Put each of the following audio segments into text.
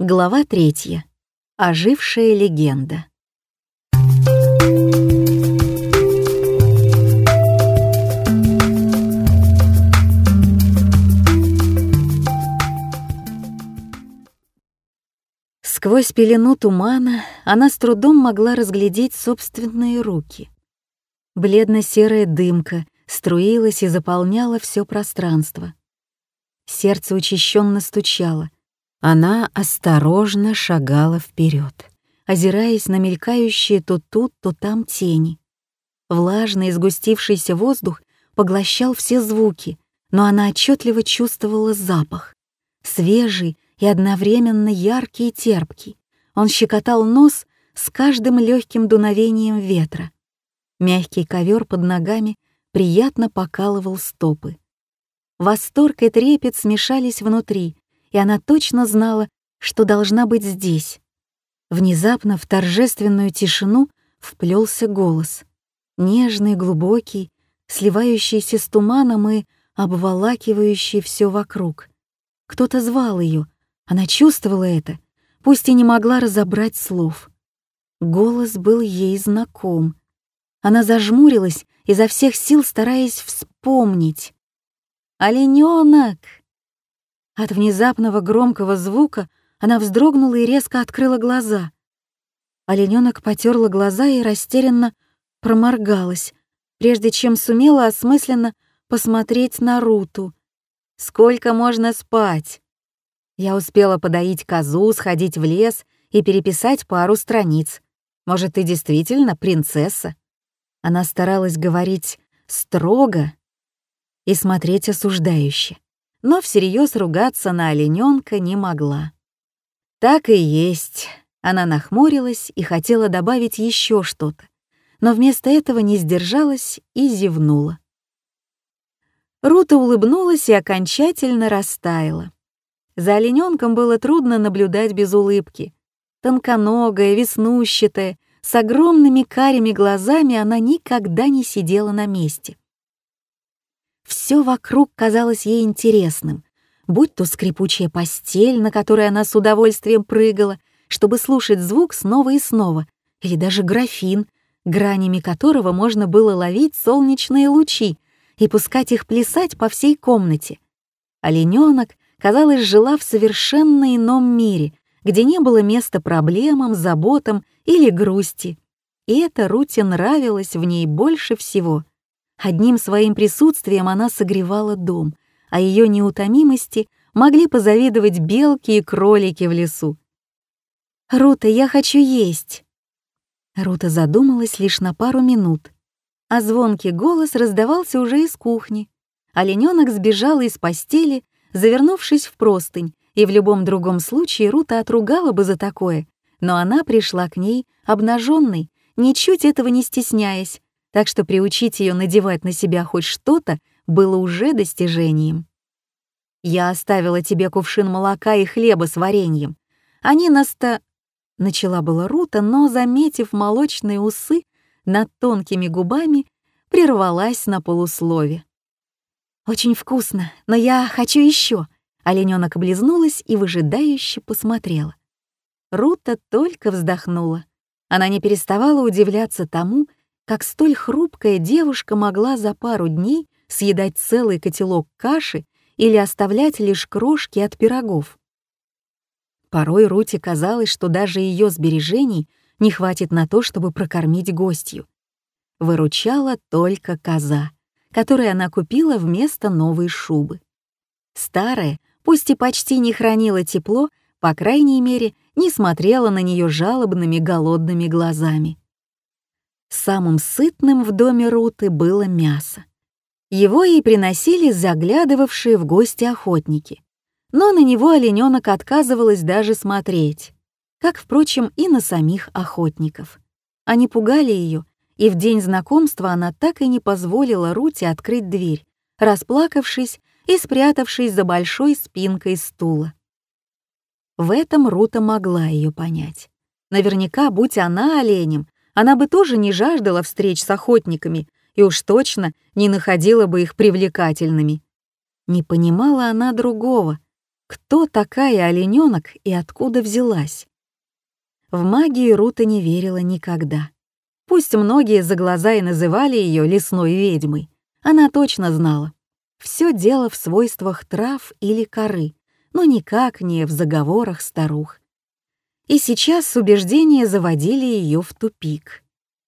Глава третья. Ожившая легенда. Сквозь пелену тумана она с трудом могла разглядеть собственные руки. Бледно-серая дымка струилась и заполняла все пространство. Сердце учащенно стучало. Она осторожно шагала вперед, озираясь на мелькающие то тут, то там тени. Влажный сгустившийся воздух поглощал все звуки, но она отчетливо чувствовала запах. Свежий и одновременно яркий и терпкий. Он щекотал нос с каждым легким дуновением ветра. Мягкий ковер под ногами приятно покалывал стопы. Восторг и трепет смешались внутри, и она точно знала, что должна быть здесь. Внезапно в торжественную тишину вплелся голос. Нежный, глубокий, сливающийся с туманом и обволакивающий все вокруг. Кто-то звал ее, она чувствовала это, пусть и не могла разобрать слов. Голос был ей знаком. Она зажмурилась, изо всех сил стараясь вспомнить. «Оленёнок!» От внезапного громкого звука она вздрогнула и резко открыла глаза. Оленёнок потерла глаза и растерянно проморгалась, прежде чем сумела осмысленно посмотреть на Руту. «Сколько можно спать?» Я успела подоить козу, сходить в лес и переписать пару страниц. Может, ты действительно принцесса?» Она старалась говорить строго, и смотреть осуждающе, но всерьез ругаться на олененка не могла. Так и есть. Она нахмурилась и хотела добавить еще что-то, но вместо этого не сдержалась и зевнула. Рута улыбнулась и окончательно растаяла. За олененком было трудно наблюдать без улыбки. Тонконогая, веснущатая, с огромными карими глазами она никогда не сидела на месте. Все вокруг казалось ей интересным, будь то скрипучая постель, на которой она с удовольствием прыгала, чтобы слушать звук снова и снова, или даже графин, гранями которого можно было ловить солнечные лучи и пускать их плясать по всей комнате. Олененок, казалось, жила в совершенно ином мире, где не было места проблемам, заботам или грусти. И это Руте нравилось в ней больше всего — Одним своим присутствием она согревала дом, а ее неутомимости могли позавидовать белки и кролики в лесу. «Рута, я хочу есть!» Рута задумалась лишь на пару минут, а звонкий голос раздавался уже из кухни. Олененок сбежала из постели, завернувшись в простынь, и в любом другом случае Рута отругала бы за такое, но она пришла к ней обнаженной, ничуть этого не стесняясь, так что приучить ее надевать на себя хоть что-то было уже достижением. «Я оставила тебе кувшин молока и хлеба с вареньем. Они наста...» Начала была Рута, но, заметив молочные усы над тонкими губами, прервалась на полуслове. «Очень вкусно, но я хочу еще. Оленёнок облизнулась и выжидающе посмотрела. Рута только вздохнула. Она не переставала удивляться тому, как столь хрупкая девушка могла за пару дней съедать целый котелок каши или оставлять лишь крошки от пирогов. Порой Рути казалось, что даже ее сбережений не хватит на то, чтобы прокормить гостью. Выручала только коза, которую она купила вместо новой шубы. Старая, пусть и почти не хранила тепло, по крайней мере, не смотрела на нее жалобными голодными глазами. Самым сытным в доме Руты было мясо. Его ей приносили заглядывавшие в гости охотники. Но на него олененок отказывалась даже смотреть, как, впрочем, и на самих охотников. Они пугали ее, и в день знакомства она так и не позволила Руте открыть дверь, расплакавшись и спрятавшись за большой спинкой стула. В этом Рута могла ее понять. Наверняка, будь она оленем, она бы тоже не жаждала встреч с охотниками и уж точно не находила бы их привлекательными. Не понимала она другого. кто такая олененок и откуда взялась. В магию Рута не верила никогда. Пусть многие за глаза и называли ее лесной ведьмой, она точно знала. Все дело в свойствах трав или коры, но никак не в заговорах старух. И сейчас убеждения заводили ее в тупик.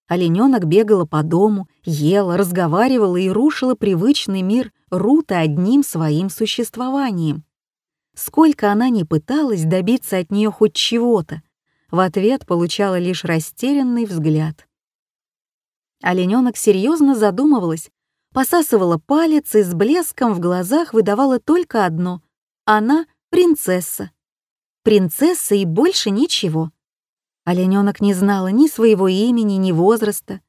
Олененок бегала по дому, ела, разговаривала и рушила привычный мир Рута одним своим существованием. Сколько она ни пыталась добиться от нее хоть чего-то, в ответ получала лишь растерянный взгляд. Олененок серьезно задумывалась, посасывала палец и с блеском в глазах выдавала только одно — она принцесса. Принцесса и больше ничего. Олененок не знала ни своего имени, ни возраста.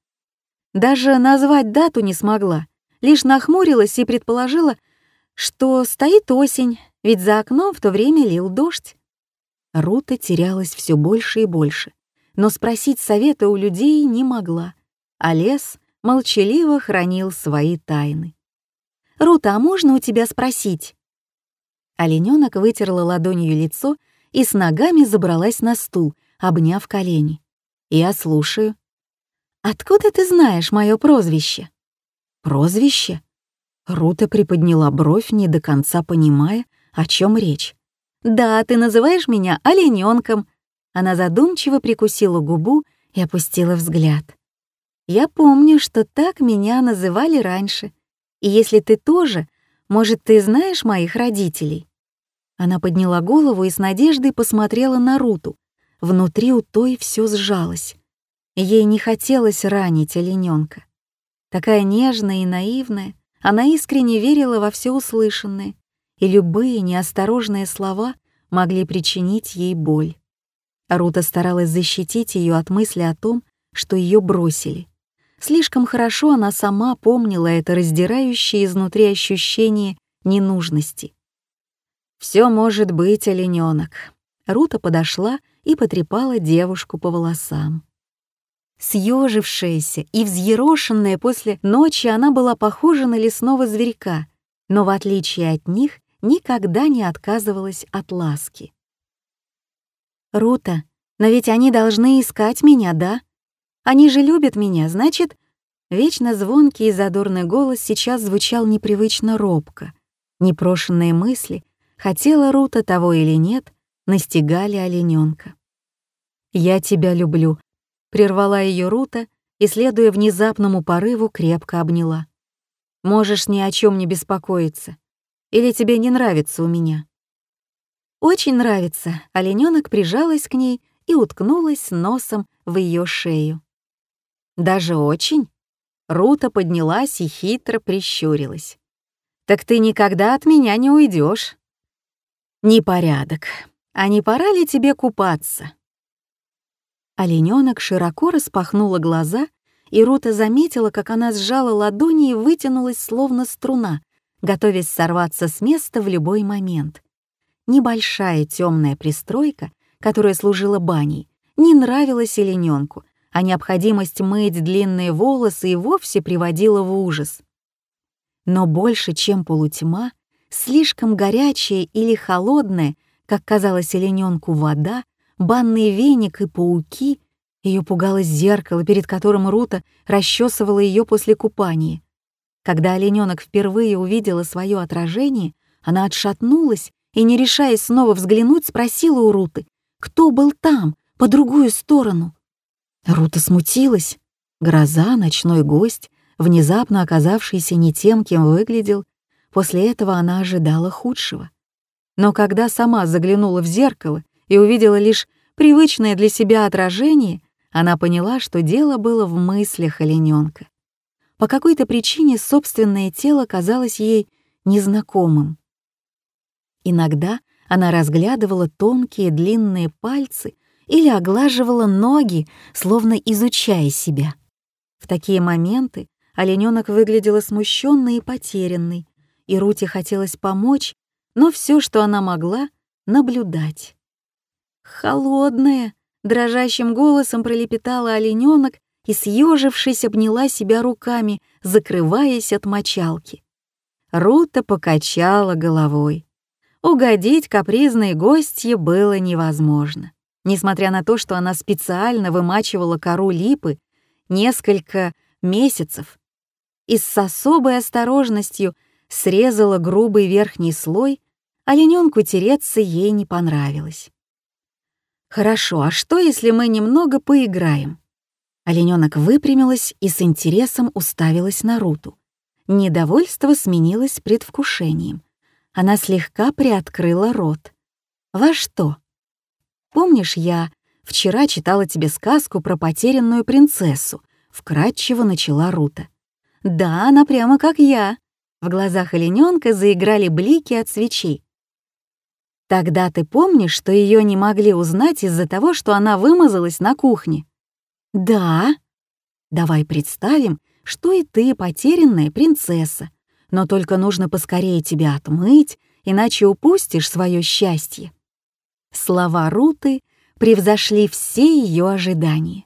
Даже назвать дату не смогла, лишь нахмурилась и предположила, что стоит осень, ведь за окном в то время лил дождь. Рута терялась все больше и больше, но спросить совета у людей не могла, а лес молчаливо хранил свои тайны. «Рута, а можно у тебя спросить?» Олененок вытерла ладонью лицо и с ногами забралась на стул, обняв колени. «Я слушаю». «Откуда ты знаешь мое прозвище?» «Прозвище?» Рута приподняла бровь, не до конца понимая, о чем речь. «Да, ты называешь меня олененком». Она задумчиво прикусила губу и опустила взгляд. «Я помню, что так меня называли раньше. И если ты тоже, может, ты знаешь моих родителей?» Она подняла голову и с надеждой посмотрела на Руту. Внутри у той все сжалось. Ей не хотелось ранить олененка. Такая нежная и наивная, она искренне верила во все услышанное, и любые неосторожные слова могли причинить ей боль. Рута старалась защитить ее от мысли о том, что ее бросили. Слишком хорошо она сама помнила это раздирающее изнутри ощущение ненужности. Все может быть, олененок. Рута подошла и потрепала девушку по волосам. Съежившаяся и взъерошенная после ночи она была похожа на лесного зверька, но в отличие от них никогда не отказывалась от ласки. «Рута, но ведь они должны искать меня, да? Они же любят меня, значит...» Вечно звонкий и задорный голос сейчас звучал непривычно робко. Непрошенные мысли хотела Рута того или нет, настигали олененка. «Я тебя люблю», — прервала ее Рута и, следуя внезапному порыву, крепко обняла. «Можешь ни о чем не беспокоиться. Или тебе не нравится у меня?» «Очень нравится», — олененок прижалась к ней и уткнулась носом в ее шею. «Даже очень?» Рута поднялась и хитро прищурилась. «Так ты никогда от меня не уйдешь. Непорядок. А не пора ли тебе купаться? Олененок широко распахнула глаза, и Рута заметила, как она сжала ладони и вытянулась, словно струна, готовясь сорваться с места в любой момент. Небольшая темная пристройка, которая служила баней, не нравилась олененку, а необходимость мыть длинные волосы и вовсе приводила в ужас. Но больше, чем полутьма, слишком горячая или холодная, как казалось олененку, вода, банный веник и пауки, ее пугало зеркало, перед которым Рута расчесывала ее после купания. Когда олененок впервые увидела свое отражение, она отшатнулась и, не решаясь снова взглянуть, спросила у Руты, кто был там, по другую сторону. Рута смутилась. Гроза, ночной гость, внезапно оказавшийся не тем, кем выглядел, После этого она ожидала худшего. Но когда сама заглянула в зеркало и увидела лишь привычное для себя отражение, она поняла, что дело было в мыслях олененка. По какой-то причине собственное тело казалось ей незнакомым. Иногда она разглядывала тонкие длинные пальцы или оглаживала ноги, словно изучая себя. В такие моменты олененок выглядела смущенной и потерянной, и Руте хотелось помочь, но все, что она могла, — наблюдать. «Холодная!» — дрожащим голосом пролепетала олененок и, съежившись, обняла себя руками, закрываясь от мочалки. Рута покачала головой. угодить капризной гостье было невозможно. Несмотря на то, что она специально вымачивала кору липы несколько месяцев и с особой осторожностью срезала грубый верхний слой, олененку тереться ей не понравилось. «Хорошо, а что, если мы немного поиграем?» Олененок выпрямилась и с интересом уставилась на Руту. Недовольство сменилось предвкушением. Она слегка приоткрыла рот. «Во что?» «Помнишь, я вчера читала тебе сказку про потерянную принцессу?» Вкратчиво начала Рута. «Да, она прямо как я». В глазах олененка заиграли блики от свечей. Тогда ты помнишь, что ее не могли узнать из-за того, что она вымазалась на кухне? Да. Давай представим, что и ты потерянная принцесса, но только нужно поскорее тебя отмыть, иначе упустишь свое счастье. Слова Руты превзошли все ее ожидания.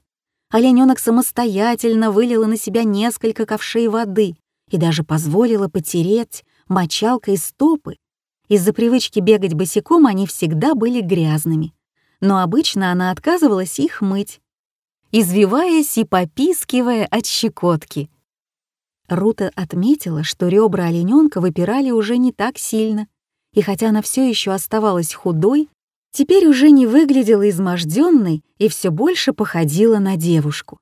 Олененок самостоятельно вылила на себя несколько ковшей воды и даже позволила потереть мочалкой стопы, из-за привычки бегать босиком они всегда были грязными, но обычно она отказывалась их мыть, извиваясь и попискивая от щекотки. Рута отметила, что ребра олененка выпирали уже не так сильно, и хотя она все еще оставалась худой, теперь уже не выглядела изможденной и все больше походила на девушку.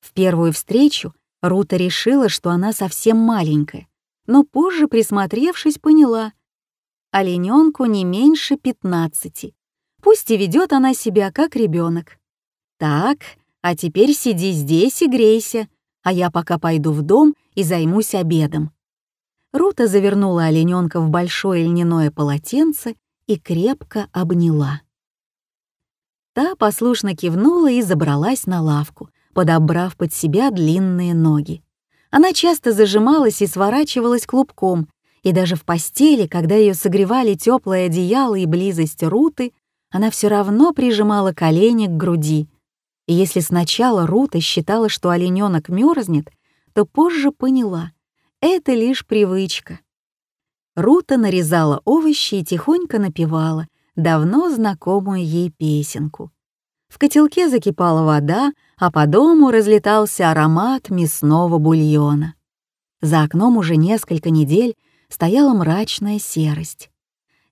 В первую встречу Рута решила, что она совсем маленькая, но позже, присмотревшись, поняла, олененку не меньше пятнадцати. Пусть и ведет она себя как ребенок. Так, а теперь сиди здесь и грейся, а я пока пойду в дом и займусь обедом. Рута завернула олененка в большое льняное полотенце и крепко обняла. Та послушно кивнула и забралась на лавку, подобрав под себя длинные ноги. Она часто зажималась и сворачивалась клубком, и даже в постели, когда ее согревали теплое одеяло и близость Руты, она все равно прижимала колени к груди. И если сначала Рута считала, что олененок мерзнет, то позже поняла — это лишь привычка. Рута нарезала овощи и тихонько напевала давно знакомую ей песенку. В котелке закипала вода, а по дому разлетался аромат мясного бульона. За окном уже несколько недель стояла мрачная серость.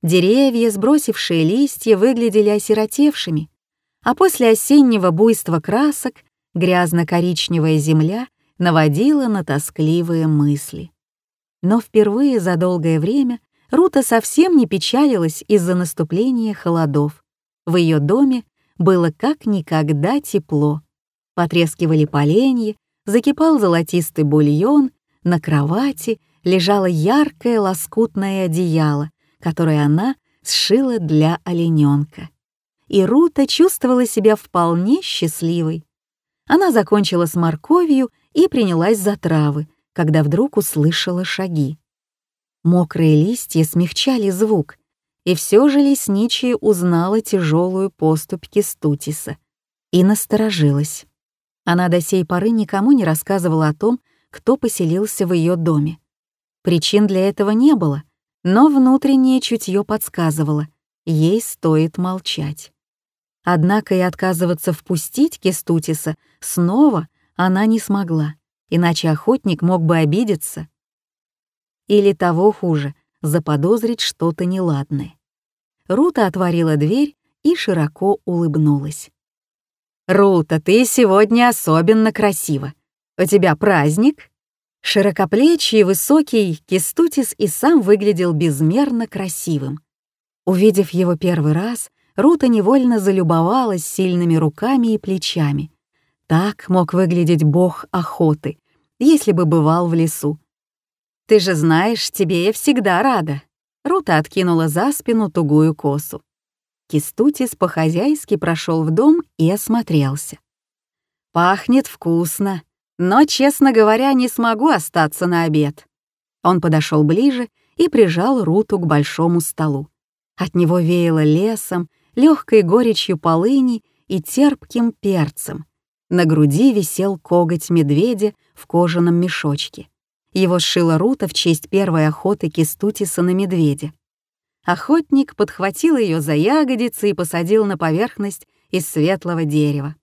Деревья, сбросившие листья, выглядели осиротевшими, а после осеннего буйства красок грязно-коричневая земля наводила на тоскливые мысли. Но впервые за долгое время Рута совсем не печалилась из-за наступления холодов. В ее доме было как никогда тепло. Потрескивали поленья, закипал золотистый бульон, на кровати лежало яркое лоскутное одеяло, которое она сшила для олененка. И Рута чувствовала себя вполне счастливой. Она закончила с морковью и принялась за травы, когда вдруг услышала шаги. Мокрые листья смягчали звук, и все же лесничая узнала тяжелую поступь Кистутиса и насторожилась. Она до сей поры никому не рассказывала о том, кто поселился в ее доме. Причин для этого не было, но внутреннее чутье подсказывало, ей стоит молчать. Однако и отказываться впустить Кестутиса снова она не смогла, иначе охотник мог бы обидеться. Или того хуже, заподозрить что-то неладное. Рута отворила дверь и широко улыбнулась. «Рута, ты сегодня особенно красива. У тебя праздник?» Широкоплечий высокий, Кистутис и сам выглядел безмерно красивым. Увидев его первый раз, Рута невольно залюбовалась сильными руками и плечами. Так мог выглядеть бог охоты, если бы бывал в лесу. «Ты же знаешь, тебе я всегда рада», — Рута откинула за спину тугую косу. Кистутис по-хозяйски прошел в дом и осмотрелся. «Пахнет вкусно», но, честно говоря, не смогу остаться на обед. Он подошел ближе и прижал Руту к большому столу. От него веяло лесом, легкой горечью полыни и терпким перцем. На груди висел коготь медведя в кожаном мешочке. Его сшила Рута в честь первой охоты Кистутиса на медведя. Охотник подхватил ее за ягодицы и посадил на поверхность из светлого дерева.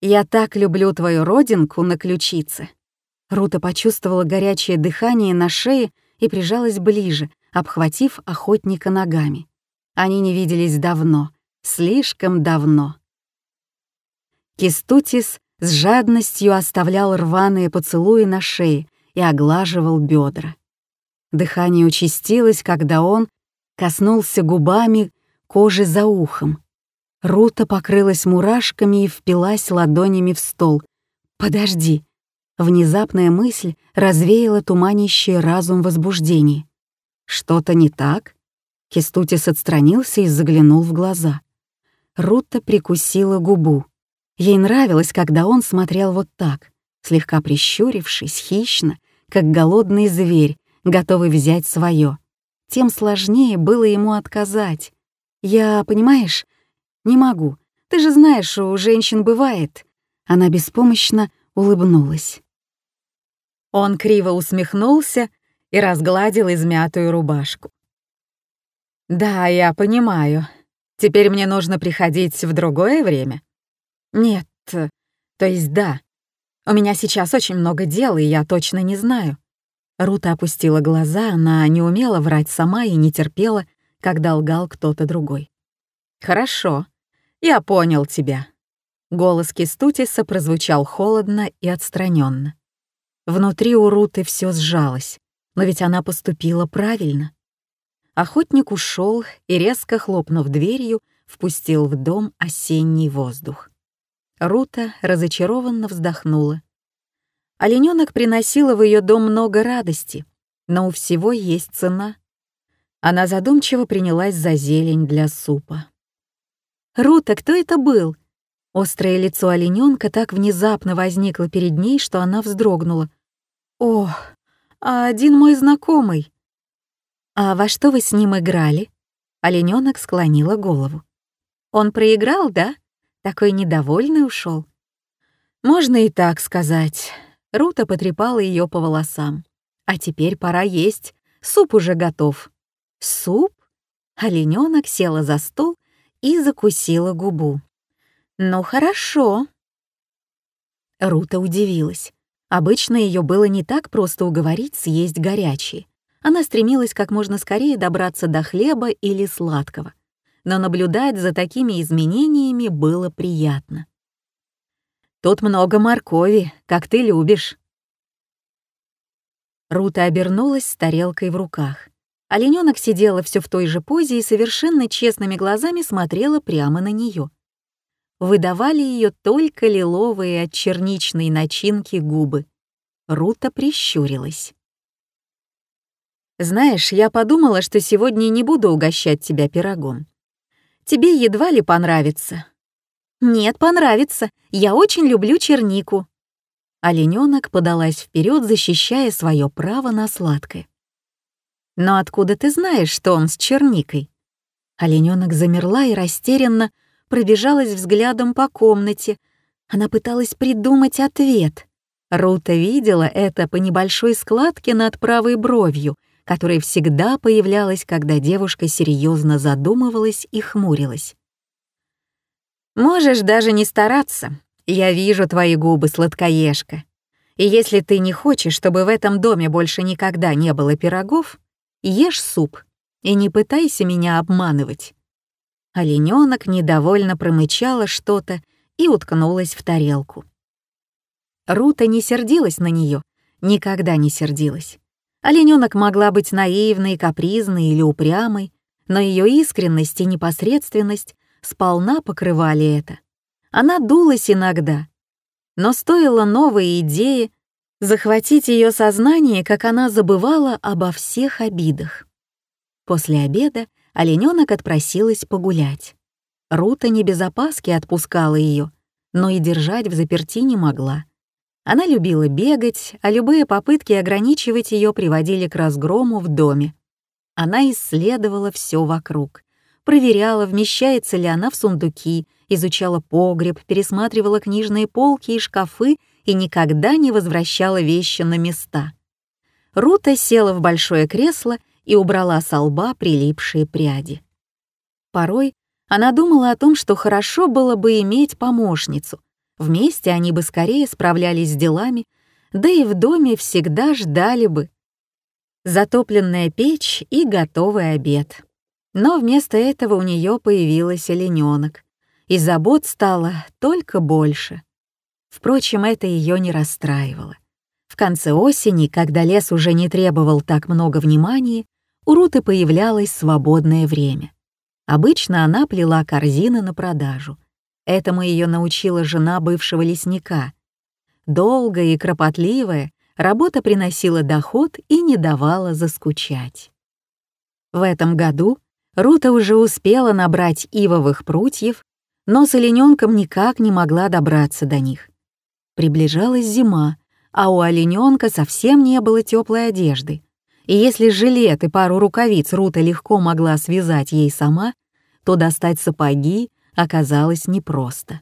«Я так люблю твою родинку на ключице». Рута почувствовала горячее дыхание на шее и прижалась ближе, обхватив охотника ногами. Они не виделись давно, слишком давно. Кистутис с жадностью оставлял рваные поцелуи на шее и оглаживал бедра. Дыхание участилось, когда он коснулся губами кожи за ухом. Рута покрылась мурашками и впилась ладонями в стол. «Подожди!» Внезапная мысль развеяла туманящий разум возбуждения. «Что-то не так?» Кестутис отстранился и заглянул в глаза. Рута прикусила губу. Ей нравилось, когда он смотрел вот так, слегка прищурившись, хищно, как голодный зверь, готовый взять свое. Тем сложнее было ему отказать. «Я, понимаешь, не могу. Ты же знаешь, у женщин бывает». Она беспомощно улыбнулась. Он криво усмехнулся и разгладил измятую рубашку. «Да, я понимаю. Теперь мне нужно приходить в другое время?» «Нет, то есть да. У меня сейчас очень много дел, и я точно не знаю». Рута опустила глаза, она не умела врать сама и не терпела, когда лгал кто-то другой. «Хорошо, я понял тебя». Голос Кистутиса прозвучал холодно и отстраненно. Внутри у Руты все сжалось, но ведь она поступила правильно. Охотник ушел и, резко хлопнув дверью, впустил в дом осенний воздух. Рута разочарованно вздохнула. Олененок приносила в ее дом много радости, но у всего есть цена. Она задумчиво принялась за зелень для супа. «Рута, кто это был?» Острое лицо олененка так внезапно возникло перед ней, что она вздрогнула. «О, а один мой знакомый!» «А во что вы с ним играли?» Оленёнок склонила голову. «Он проиграл, да? Такой недовольный ушел. «Можно и так сказать». Рута потрепала ее по волосам. «А теперь пора есть. Суп уже готов». «Суп?» Оленёнок села за стол и закусила губу. «Ну хорошо». Рута удивилась. Обычно ее было не так просто уговорить съесть горячее. Она стремилась как можно скорее добраться до хлеба или сладкого. Но наблюдать за такими изменениями было приятно. «Тут много моркови, как ты любишь». Рута обернулась с тарелкой в руках. Оленёнок сидела все в той же позе и совершенно честными глазами смотрела прямо на нее. Выдавали ее только лиловые от черничной начинки губы. Рута прищурилась. Знаешь, я подумала, что сегодня не буду угощать тебя пирогом. Тебе едва ли понравится. Нет, понравится. Я очень люблю чернику. Оленёнок подалась вперед, защищая свое право на сладкое. Но откуда ты знаешь, что он с черникой? Оленёнок замерла и растерянно пробежалась взглядом по комнате. Она пыталась придумать ответ. Рута видела это по небольшой складке над правой бровью, которая всегда появлялась, когда девушка серьезно задумывалась и хмурилась. «Можешь даже не стараться. Я вижу твои губы, сладкоежка. И если ты не хочешь, чтобы в этом доме больше никогда не было пирогов, ешь суп и не пытайся меня обманывать». Оленёнок недовольно промычала что-то и уткнулась в тарелку. Рута не сердилась на нее, никогда не сердилась. Оленёнок могла быть наивной, капризной или упрямой, но ее искренность и непосредственность сполна покрывали это. Она дулась иногда, но стоило новой идеи захватить ее сознание, как она забывала обо всех обидах. После обеда олененок отпросилась погулять. Рута не без опаски отпускала ее, но и держать в заперти не могла. Она любила бегать, а любые попытки ограничивать ее приводили к разгрому в доме. Она исследовала все вокруг, проверяла, вмещается ли она в сундуки, изучала погреб, пересматривала книжные полки и шкафы и никогда не возвращала вещи на места. Рута села в большое кресло и убрала с лба прилипшие пряди. Порой она думала о том, что хорошо было бы иметь помощницу. Вместе они бы скорее справлялись с делами, да и в доме всегда ждали бы. Затопленная печь и готовый обед. Но вместо этого у нее появилась олененок, и забот стало только больше. Впрочем, это ее не расстраивало. В конце осени, когда лес уже не требовал так много внимания, у Руты появлялось свободное время. Обычно она плела корзины на продажу. Этому ее научила жена бывшего лесника. Долгая и кропотливая, работа приносила доход и не давала заскучать. В этом году Рута уже успела набрать ивовых прутьев, но с олененком никак не могла добраться до них. Приближалась зима, а у олененка совсем не было теплой одежды. И если жилет и пару рукавиц Рута легко могла связать ей сама, то достать сапоги оказалось непросто.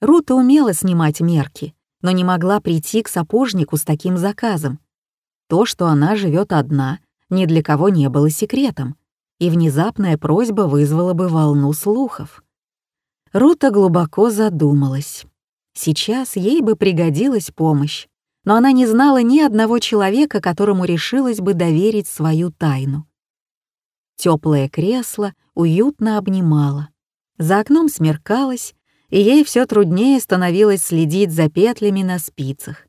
Рута умела снимать мерки, но не могла прийти к сапожнику с таким заказом. То, что она живет одна, ни для кого не было секретом, и внезапная просьба вызвала бы волну слухов. Рута глубоко задумалась. Сейчас ей бы пригодилась помощь, но она не знала ни одного человека, которому решилась бы доверить свою тайну. Теплое кресло уютно обнимало. За окном смеркалось, и ей все труднее становилось следить за петлями на спицах.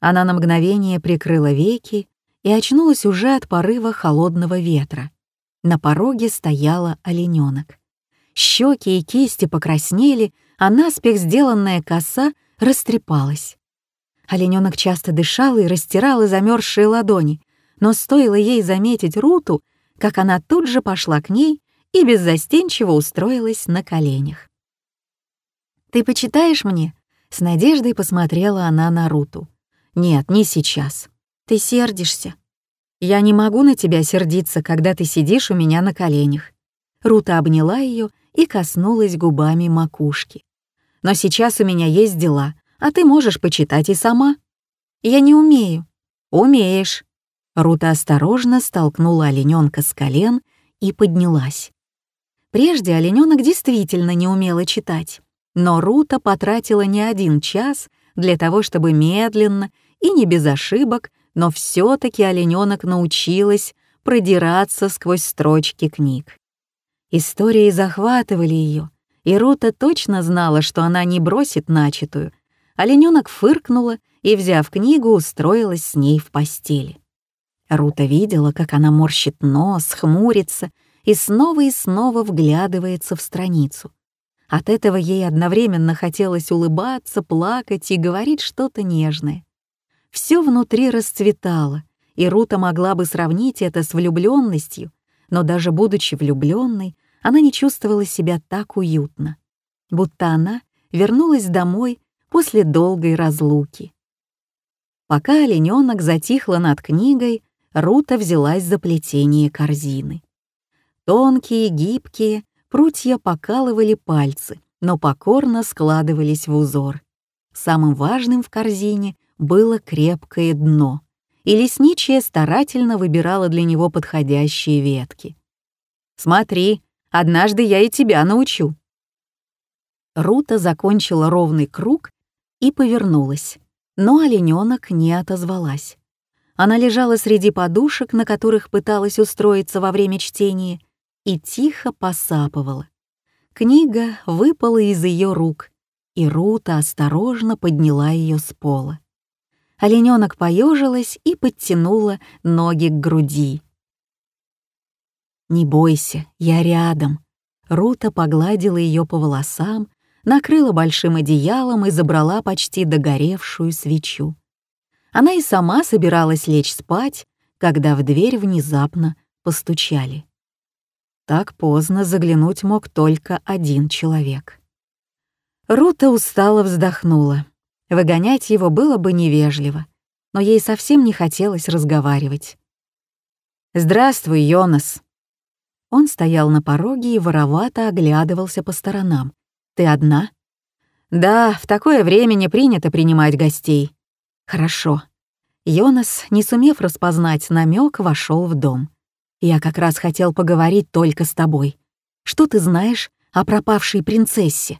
Она на мгновение прикрыла веки и очнулась уже от порыва холодного ветра. На пороге стояла олененок. Щеки и кисти покраснели, а наспех сделанная коса растрепалась. Олененок часто дышал и растирала замерзшие ладони, но стоило ей заметить Руту, как она тут же пошла к ней и беззастенчиво устроилась на коленях. «Ты почитаешь мне?» — с надеждой посмотрела она на Руту. «Нет, не сейчас. Ты сердишься. Я не могу на тебя сердиться, когда ты сидишь у меня на коленях». Рута обняла ее и коснулась губами макушки. «Но сейчас у меня есть дела, а ты можешь почитать и сама». «Я не умею». «Умеешь». Рута осторожно столкнула олененка с колен и поднялась. Прежде олененок действительно не умела читать, но Рута потратила не один час для того, чтобы медленно и не без ошибок, но все таки олененок научилась продираться сквозь строчки книг. Истории захватывали ее, и Рута точно знала, что она не бросит начатую, Олененок фыркнула и, взяв книгу, устроилась с ней в постели. Рута видела, как она морщит нос, хмурится и снова и снова вглядывается в страницу. От этого ей одновременно хотелось улыбаться, плакать и говорить что-то нежное. Все внутри расцветало, и Рута могла бы сравнить это с влюбленностью, но даже будучи влюбленной, она не чувствовала себя так уютно, будто она вернулась домой после долгой разлуки. Пока олененок затихла над книгой, Рута взялась за плетение корзины. Тонкие, гибкие, прутья покалывали пальцы, но покорно складывались в узор. Самым важным в корзине было крепкое дно, и лесничая старательно выбирала для него подходящие ветки. «Смотри, однажды я и тебя научу». Рута закончила ровный круг и повернулась, но олененок не отозвалась. Она лежала среди подушек, на которых пыталась устроиться во время чтения, и тихо посапывала. Книга выпала из ее рук, и Рута осторожно подняла ее с пола. Олененок поежилась и подтянула ноги к груди. «Не бойся, я рядом». Рута погладила ее по волосам, накрыла большим одеялом и забрала почти догоревшую свечу. Она и сама собиралась лечь спать, когда в дверь внезапно постучали. Так поздно заглянуть мог только один человек. Рута устало вздохнула. Выгонять его было бы невежливо, но ей совсем не хотелось разговаривать. «Здравствуй, Йонас!» Он стоял на пороге и воровато оглядывался по сторонам, ты одна? Да, в такое время не принято принимать гостей. Хорошо. Йонас, не сумев распознать намек, вошел в дом. Я как раз хотел поговорить только с тобой. Что ты знаешь о пропавшей принцессе?»